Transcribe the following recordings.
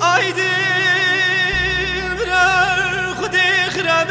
Aydın,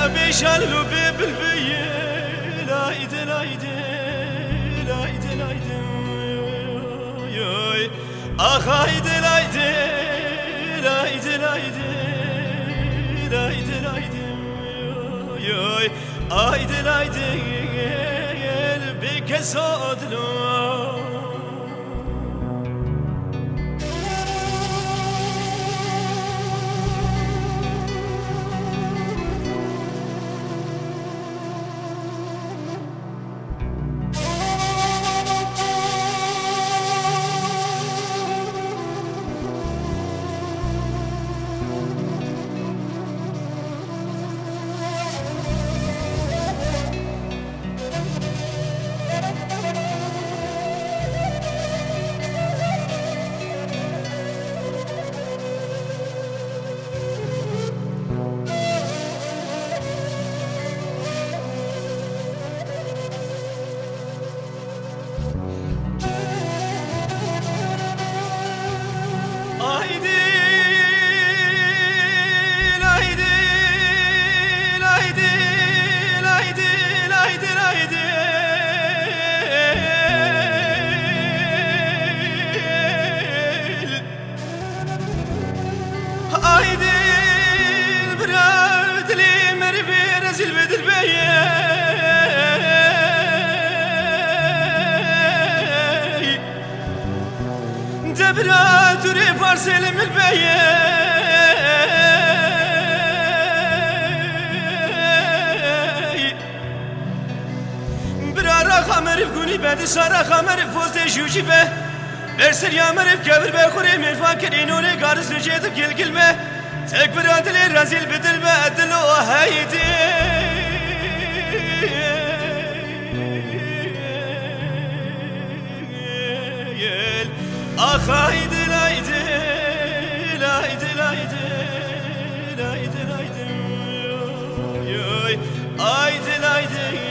var su beciyel Fenani kirasi kulübümü Fenani dara beşallu bülbül Aydın aydın aydın aydın Yoy Ah aydın aydın aydın aydın aydın aydın Yoy aydın aydın bir kez odlu Aydın, دبرة تري بارسل من البيت برارا خمر فقوني بعد سارا خمر فوز جوجي به. برسل يا مرف كبر بخوري من فاكرين ولي قارس نجيت بكل كلمة تكبر عدلي رازيل بدل ما أدلو هايدي Yeah. Ah haydi haydi haydi haydi haydi haydi. Haydi haydi